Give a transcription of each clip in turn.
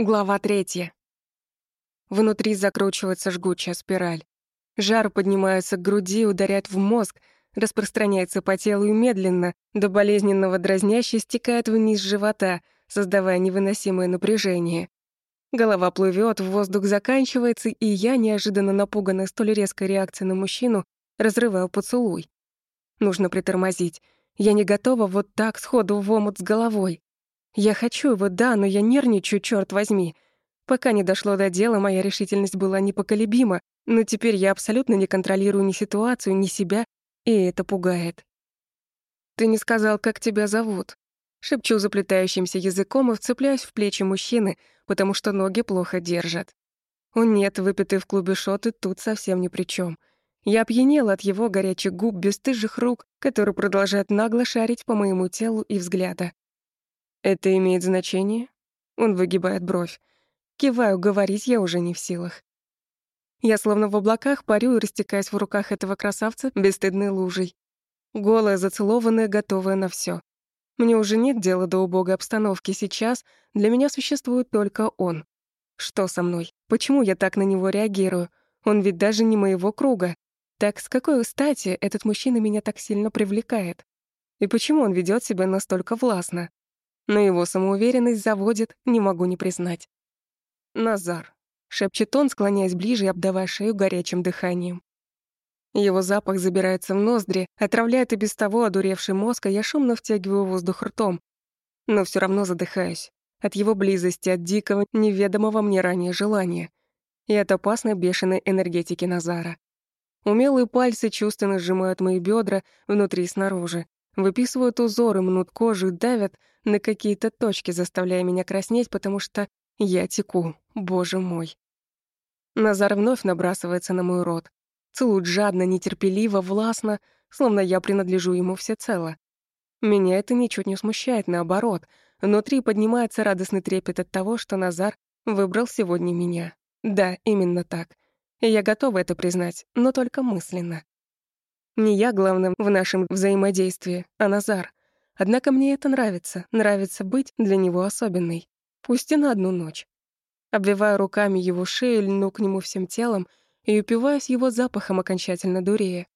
Глава третья. Внутри закручивается жгучая спираль. Жар поднимается к груди, ударяет в мозг, распространяется по телу и медленно, до болезненного дразнящего стекает вниз живота, создавая невыносимое напряжение. Голова плывет, воздух заканчивается, и я, неожиданно напуганная столь резкой реакцией на мужчину, разрываю поцелуй. Нужно притормозить. Я не готова вот так сходу в омут с головой. Я хочу его, да, но я нервничаю, черт возьми. Пока не дошло до дела, моя решительность была непоколебима, но теперь я абсолютно не контролирую ни ситуацию, ни себя, и это пугает. «Ты не сказал, как тебя зовут?» Шепчу заплетающимся языком и вцепляюсь в плечи мужчины, потому что ноги плохо держат. О нет, выпитый в клубе шоты тут совсем ни при чем. Я опьянела от его горячих губ, бесстыжих рук, которые продолжают нагло шарить по моему телу и взгляда. Это имеет значение? Он выгибает бровь. Киваю, говорить я уже не в силах. Я словно в облаках парю и растекаюсь в руках этого красавца бесстыдной лужей. Голая, зацелованная, готовая на все. Мне уже нет дела до убогой обстановки сейчас, для меня существует только он. Что со мной? Почему я так на него реагирую? Он ведь даже не моего круга. Так с какой стати этот мужчина меня так сильно привлекает? И почему он ведет себя настолько властно? Но его самоуверенность заводит, не могу не признать. «Назар», — шепчет он, склоняясь ближе и обдавая шею горячим дыханием. Его запах забирается в ноздри, отравляет и без того одуревший мозг, а я шумно втягиваю воздух ртом. Но все равно задыхаюсь. От его близости, от дикого, неведомого мне ранее желания. И от опасной бешеной энергетики Назара. Умелые пальцы чувственно сжимают мои бедра внутри и снаружи. Выписывают узоры, мнут кожу, давят на какие-то точки, заставляя меня краснеть, потому что я теку, боже мой. Назар вновь набрасывается на мой рот. Целует жадно, нетерпеливо, властно, словно я принадлежу ему всецело. Меня это ничуть не смущает, наоборот. Внутри поднимается радостный трепет от того, что Назар выбрал сегодня меня. Да, именно так. И я готова это признать, но только мысленно. Не я главным в нашем взаимодействии, а Назар. Однако мне это нравится, нравится быть для него особенной. Пусть и на одну ночь. Обвиваю руками его шею, льну к нему всем телом и упиваюсь его запахом окончательно дурея.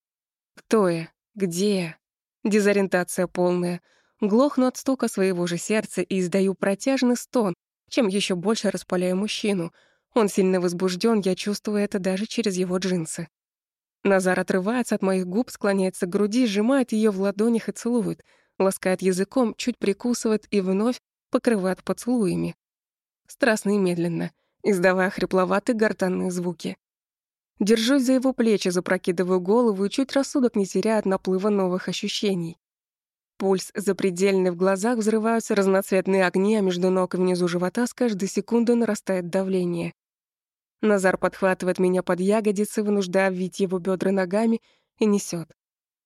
Кто я? Где я? Дезориентация полная. Глохну от стука своего же сердца и издаю протяжный стон, чем еще больше распаляю мужчину. Он сильно возбужден, я чувствую это даже через его джинсы. Назар отрывается от моих губ, склоняется к груди, сжимает ее в ладонях и целует, ласкает языком, чуть прикусывает и вновь покрывает поцелуями. Страстно и медленно, издавая хрипловатые гортанные звуки. Держусь за его плечи, запрокидываю голову и чуть рассудок не теряя от наплыва новых ощущений. Пульс запредельный, в глазах взрываются разноцветные огни, а между ног и внизу живота с каждой секундой нарастает давление. Назар подхватывает меня под ягодицы, вынуждая обвить его бедра ногами, и несет.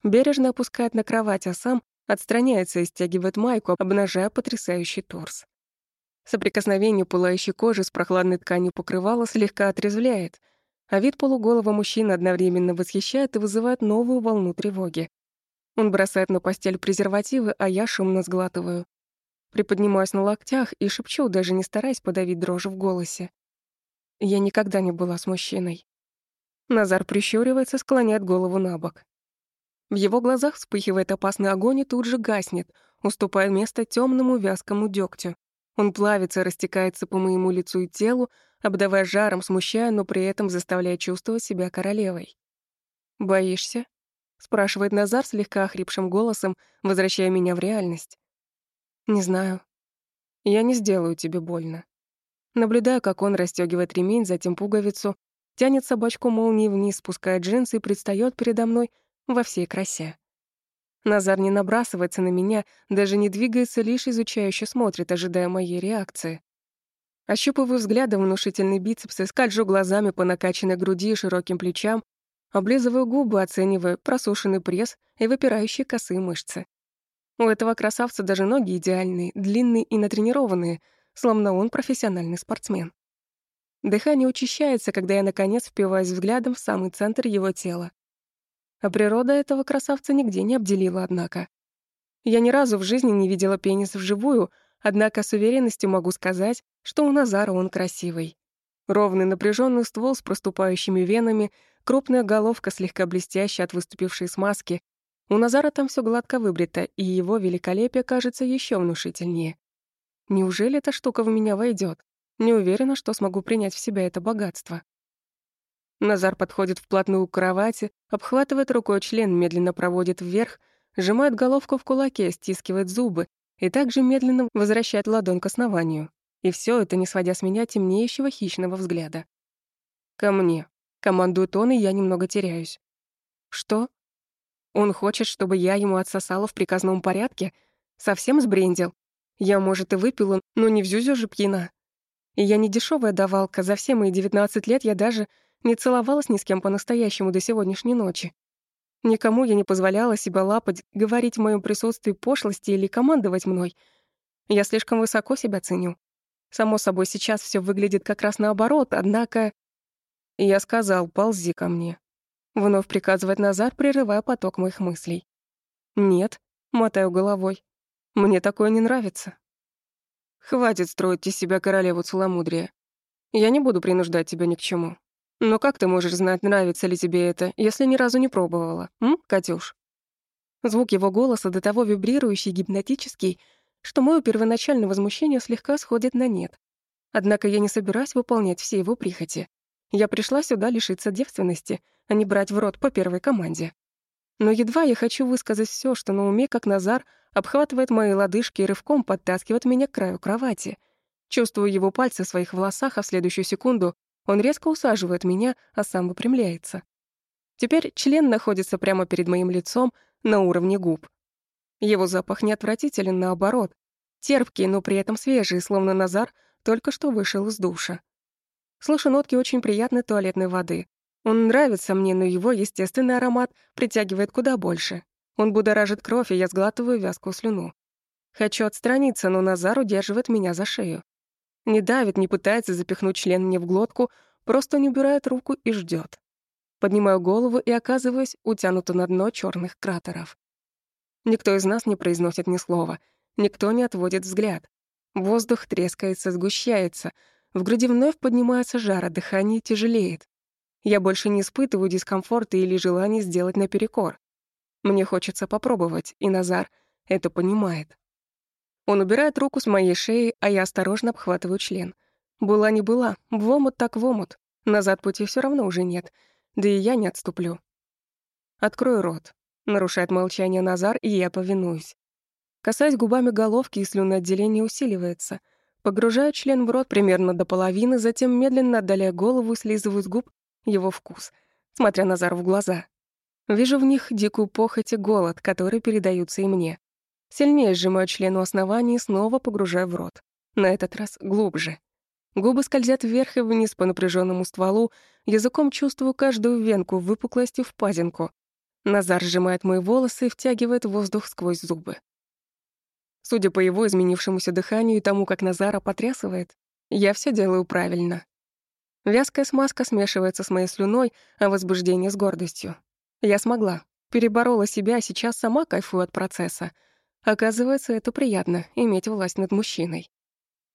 Бережно опускает на кровать, а сам отстраняется и стягивает майку, обнажая потрясающий торс. Соприкосновение пылающей кожи с прохладной тканью покрывала слегка отрезвляет, а вид полуголого мужчины одновременно восхищает и вызывает новую волну тревоги. Он бросает на постель презервативы, а я шумно сглатываю. Приподнимаюсь на локтях и шепчу, даже не стараясь подавить дрожь в голосе. Я никогда не была с мужчиной. Назар прищуривается, склоняет голову на бок. В его глазах вспыхивает опасный огонь и тут же гаснет, уступая место темному вязкому дегтю. Он плавится, растекается по моему лицу и телу, обдавая жаром, смущая, но при этом заставляя чувствовать себя королевой. «Боишься?» — спрашивает Назар слегка охрипшим голосом, возвращая меня в реальность. «Не знаю. Я не сделаю тебе больно». Наблюдаю, как он расстёгивает ремень, затем пуговицу, тянет собачку молнии вниз, спускает джинсы и предстаёт передо мной во всей красе. Назар не набрасывается на меня, даже не двигается, лишь изучающе смотрит, ожидая моей реакции. Ощупываю взглядом внушительный бицепс и скольжу глазами по накачанной груди и широким плечам, облизываю губы, оценивая просушенный пресс и выпирающие косые мышцы. У этого красавца даже ноги идеальные, длинные и натренированные — словно он профессиональный спортсмен. Дыхание учащается, когда я, наконец, впиваюсь взглядом в самый центр его тела. А природа этого красавца нигде не обделила, однако. Я ни разу в жизни не видела пенис вживую, Однако с уверенностью могу сказать, что у Назара он красивый. Ровный напряженный ствол с проступающими венами, крупная головка слегка блестящая от выступившей смазки. У Назара там все гладко выбрито, и его великолепие кажется еще внушительнее. Неужели эта штука в меня войдет? Не уверена, что смогу принять в себя это богатство. Назар подходит вплотную к кровати, обхватывает рукой член, медленно проводит вверх, сжимает головку в кулаке, стискивает зубы и также медленно возвращает ладонь к основанию. И все это не сводя с меня темнеющего хищного взгляда. «Ко мне». Командует он, и я немного теряюсь. «Что?» Он хочет, чтобы я ему отсосала в приказном порядке? Совсем сбрендил? Я, может, и выпила, но не в зюзю же пьяна. И я не дешевая давалка, за все мои 19 лет я даже не целовалась ни с кем по-настоящему до сегодняшней ночи. Никому я не позволяла себя лапать, говорить в моем присутствии пошлости или командовать мной. Я слишком высоко себя ценю. Само собой, сейчас все выглядит как раз наоборот, однако... Я сказал, ползи ко мне. Вновь приказывает Назар, прерывая поток моих мыслей. Нет, мотаю головой. Мне такое не нравится. Хватит строить из себя королеву целомудрия. Я не буду принуждать тебя ни к чему. Но как ты можешь знать, нравится ли тебе это, если ни разу не пробовала, м, Катюш? Звук его голоса до того вибрирующий, гипнотический, что моё первоначальное возмущение слегка сходит на нет. Однако я не собираюсь выполнять все его прихоти. Я пришла сюда лишиться девственности, а не брать в рот по первой команде. Но едва я хочу высказать все, что на уме, как Назар обхватывает мои лодыжки и рывком подтаскивает меня к краю кровати. Чувствую его пальцы в своих волосах, а в следующую секунду он резко усаживает меня, а сам выпрямляется. Теперь член находится прямо перед моим лицом на уровне губ. Его запах не отвратителен, наоборот. Терпкий, но при этом свежий, словно Назар только что вышел из душа. Слышу нотки очень приятной туалетной воды. Он нравится мне, но его естественный аромат притягивает куда больше. Он будоражит кровь, и я сглатываю вязкую слюну. Хочу отстраниться, но Назар удерживает меня за шею. Не давит, не пытается запихнуть член мне в глотку, просто не убирает руку и ждет. Поднимаю голову и оказываюсь утянута на дно черных кратеров. Никто из нас не произносит ни слова, никто не отводит взгляд. Воздух трескается, сгущается, в груди вновь поднимается жар, а дыхание тяжелеет. Я больше не испытываю дискомфорта или желания сделать наперекор. Мне хочется попробовать, и Назар это понимает. Он убирает руку с моей шеи, а я осторожно обхватываю член. Была не была, в омут так в омут. Назад пути все равно уже нет, да и я не отступлю. Открою рот. Нарушает молчание Назар, и я повинуюсь. Касаясь губами головки, и слюноотделение усиливается. Погружаю член в рот примерно до половины, затем медленно отдаляя голову слизываю с губ его вкус, смотря Назару в глаза. Вижу в них дикую похоть и голод, которые передаются и мне. Сильнее сжимаю член у основания и снова погружаю в рот. На этот раз глубже. Губы скользят вверх и вниз по напряженному стволу, языком чувствую каждую венку, выпуклость и впадинку. Назар сжимает мои волосы и втягивает воздух сквозь зубы. Судя по его изменившемуся дыханию и тому, как Назара потрясывает, я все делаю правильно. Вязкая смазка смешивается с моей слюной, а возбуждение с гордостью. Я смогла. Переборола себя, а сейчас сама кайфую от процесса — Оказывается, это приятно — иметь власть над мужчиной.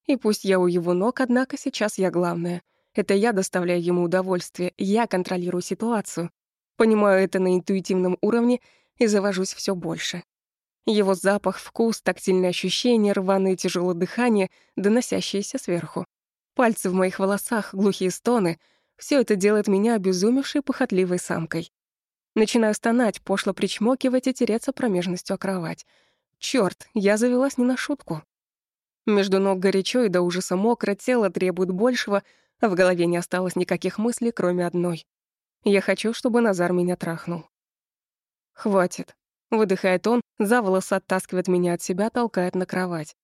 И пусть я у его ног, однако сейчас я главная. Это я доставляю ему удовольствие, я контролирую ситуацию. Понимаю это на интуитивном уровне и завожусь все больше. Его запах, вкус, тактильные ощущения, рваное тяжелое дыхание, доносящееся сверху. Пальцы в моих волосах, глухие стоны — все это делает меня обезумевшей похотливой самкой. Начинаю стонать, пошло причмокивать и тереться промежностью о кровать — Чёрт, я завелась не на шутку. Между ног горячо и до ужаса мокро, тело требует большего, а в голове не осталось никаких мыслей, кроме одной. Я хочу, чтобы Назар меня трахнул. «Хватит», — выдыхает он, за волосы оттаскивает меня от себя, толкает на кровать.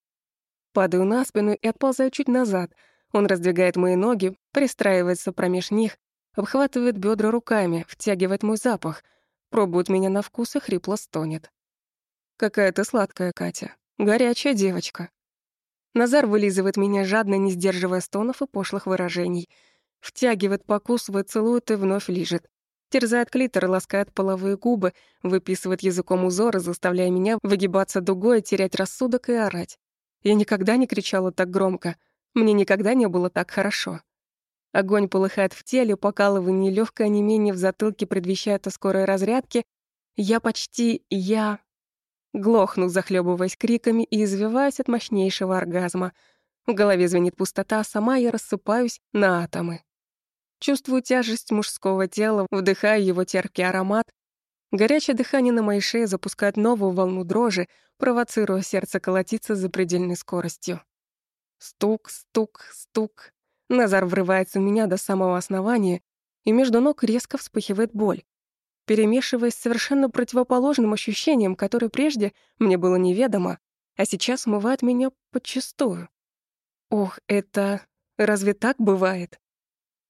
Падаю на спину и отползаю чуть назад. Он раздвигает мои ноги, пристраивается промеж них, обхватывает бедра руками, втягивает мой запах, пробует меня на вкус и хрипло стонет. Какая ты сладкая, Катя. Горячая девочка. Назар вылизывает меня жадно, не сдерживая стонов и пошлых выражений. Втягивает, покусывает, целует и вновь лижет. Терзает клитор, ласкает половые губы, выписывает языком узоры, заставляя меня выгибаться дугой, терять рассудок и орать. Я никогда не кричала так громко. Мне никогда не было так хорошо. Огонь полыхает в теле, покалывание и лёгкое онемение в затылке предвещает о скорой разрядке. Я почти... я... Глохну, захлебываясь криками и извиваясь от мощнейшего оргазма. В голове звенит пустота, а сама я рассыпаюсь на атомы. Чувствую тяжесть мужского тела, вдыхаю его терпкий аромат. Горячее дыхание на моей шее запускает новую волну дрожи, провоцируя сердце колотиться за предельной скоростью. Стук, стук, стук. Назар врывается в меня до самого основания, и между ног резко вспыхивает боль, перемешиваясь с совершенно противоположным ощущением, которое прежде мне было неведомо, а сейчас смывает меня подчистую. Ох, это... Разве так бывает?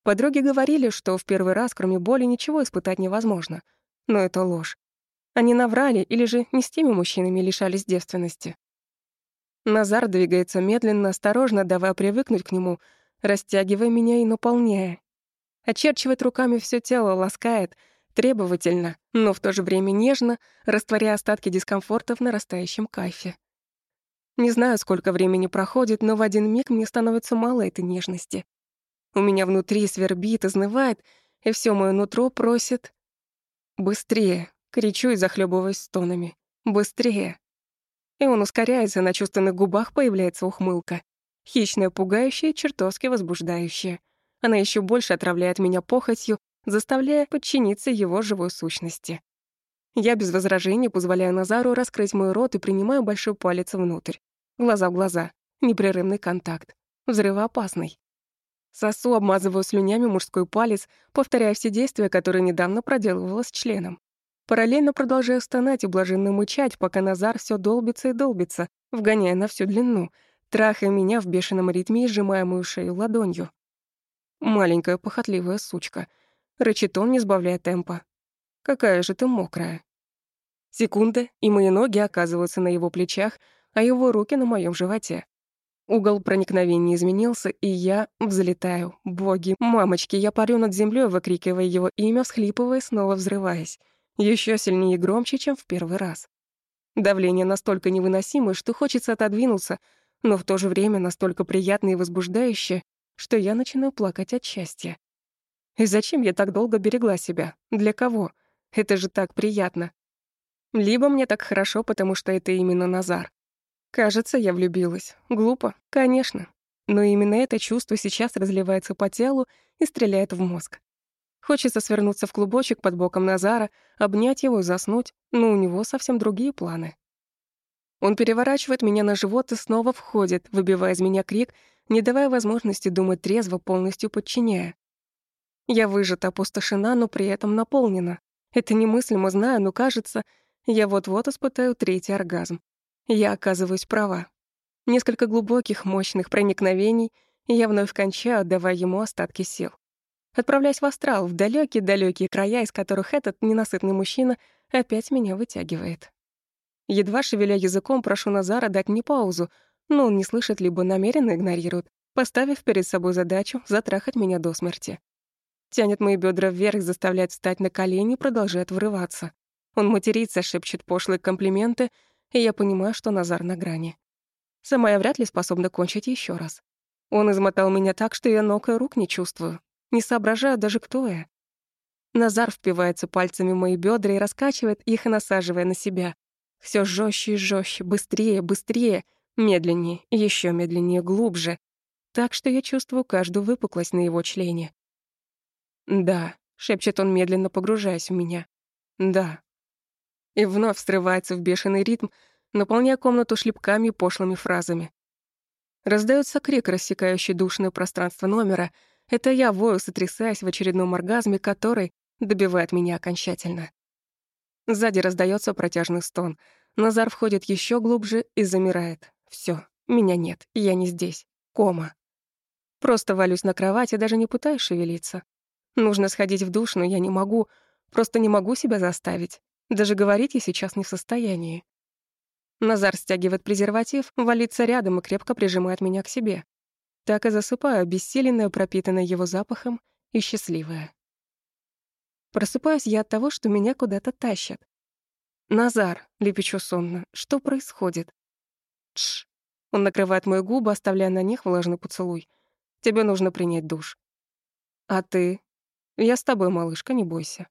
Подруги говорили, что в первый раз, кроме боли, ничего испытать невозможно. Но это ложь. Они наврали или же не с теми мужчинами лишались девственности. Назар двигается медленно, осторожно, давая привыкнуть к нему, растягивая меня и наполняя. Очерчивает руками все тело, ласкает, требовательно, но в то же время нежно, растворяя остатки дискомфорта в нарастающем кайфе. Не знаю, сколько времени проходит, но в один миг мне становится мало этой нежности. У меня внутри свербит, изнывает, и все мое нутро просит «Быстрее!» — кричу и захлебываюсь стонами. «Быстрее!» И он ускоряется, на чувственных губах появляется ухмылка. Хищная, пугающая, чертовски возбуждающая. Она еще больше отравляет меня похотью, заставляя подчиниться его живой сущности. Я без возражений позволяю Назару раскрыть мой рот и принимаю большой палец внутрь. Глаза в глаза. Непрерывный контакт. Взрывоопасный. Сосу, обмазываю слюнями мужской палец, повторяя все действия, которые недавно проделывала с членом. Параллельно продолжаю стонать и блаженно мычать, пока Назар все долбится и долбится, вгоняя на всю длину, трахая меня в бешеном ритме и сжимая мою шею ладонью. Маленькая похотливая сучка. Рычит он, не сбавляя темпа. Какая же ты мокрая. Секунда, и мои ноги оказываются на его плечах, а его руки на моем животе. Угол проникновения изменился, и я взлетаю. Боги, мамочки, я парю над землей, выкрикивая его имя, всхлипывая, снова взрываясь. Еще сильнее и громче, чем в первый раз. Давление настолько невыносимое, что хочется отодвинуться, но в то же время настолько приятное и возбуждающее, что я начинаю плакать от счастья. И зачем я так долго берегла себя? Для кого? Это же так приятно. Либо мне так хорошо, потому что это именно Назар. Кажется, я влюбилась. Глупо, конечно. Но именно это чувство сейчас разливается по телу и стреляет в мозг. Хочется свернуться в клубочек под боком Назара, обнять его и заснуть, но у него совсем другие планы. Он переворачивает меня на живот и снова входит, выбивая из меня крик, не давая возможности думать трезво, полностью подчиняя. Я выжата, опустошена, но при этом наполнена. Это немыслимо знаю, но кажется, я вот-вот испытаю третий оргазм. Я оказываюсь права. Несколько глубоких, мощных проникновений, и я вновь кончаю, отдавая ему остатки сил. Отправляясь в астрал, в далекие далекие края, из которых этот ненасытный мужчина опять меня вытягивает. Едва шевеля языком, прошу Назара дать мне паузу, но он не слышит либо намеренно игнорирует, поставив перед собой задачу затрахать меня до смерти. Тянет мои бедра вверх, заставляет встать на колени, продолжает врываться. Он матерится, шепчет пошлые комплименты, и я понимаю, что Назар на грани. Сама я вряд ли способна кончить еще раз. Он измотал меня так, что я ног и рук не чувствую. Не соображаю даже, кто я. Назар впивается пальцами в мои бедра и раскачивает их, насаживая на себя. Все жестче и жестче, быстрее, быстрее, медленнее, еще медленнее, глубже. Так что я чувствую каждую выпуклость на его члене. «Да», — шепчет он, медленно погружаясь в меня. «Да». И вновь срывается в бешеный ритм, наполняя комнату шлепками и пошлыми фразами. Раздается крик, рассекающий душное пространство номера. Это я вою, сотрясаясь в очередном оргазме, который добивает меня окончательно. Сзади раздается протяжный стон. Назар входит еще глубже и замирает. Все, меня нет, я не здесь. Кома. Просто валюсь на кровати, даже не пытаюсь шевелиться. Нужно сходить в душ, но я не могу. Просто не могу себя заставить. Даже говорить я сейчас не в состоянии. Назар стягивает презерватив, валится рядом и крепко прижимает меня к себе. Так и засыпаю, обессиленная, пропитанная его запахом и счастливая. Просыпаюсь я от того, что меня куда-то тащат. «Назар», — лепечу сонно, — «что происходит?» «Тш». Он накрывает мои губы, оставляя на них влажный поцелуй. Тебе нужно принять душ. А ты? Я с тобой, малышка, не бойся.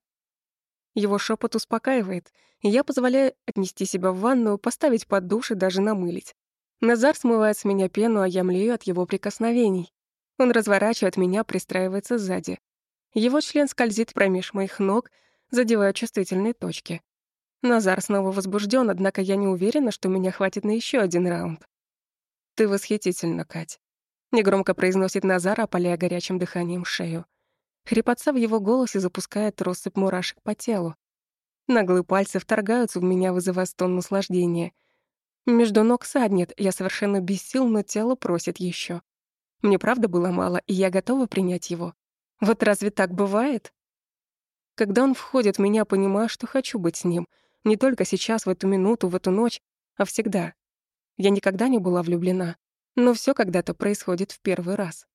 Его шепот успокаивает, и я позволяю отнести себя в ванную, поставить под душ и даже намылить. Назар смывает с меня пену, а я млею от его прикосновений. Он разворачивает меня, пристраивается сзади. Его член скользит промеж моих ног, задевая чувствительные точки. Назар снова возбужден, однако я не уверена, что меня хватит на еще один раунд. «Ты восхитительна, Кать», — негромко произносит Назар, опаляя горячим дыханием шею. Хрипотца в его голосе запускает россыпь мурашек по телу. Наглые пальцы вторгаются в меня, вызывая стон наслаждения. Между ног саднет, я совершенно без сил, но тело просит еще. Мне правда было мало, и я готова принять его. Вот разве так бывает? Когда он входит меня, понимаю, что хочу быть с ним. Не только сейчас, в эту минуту, в эту ночь, а всегда. Я никогда не была влюблена, но все когда-то происходит в первый раз.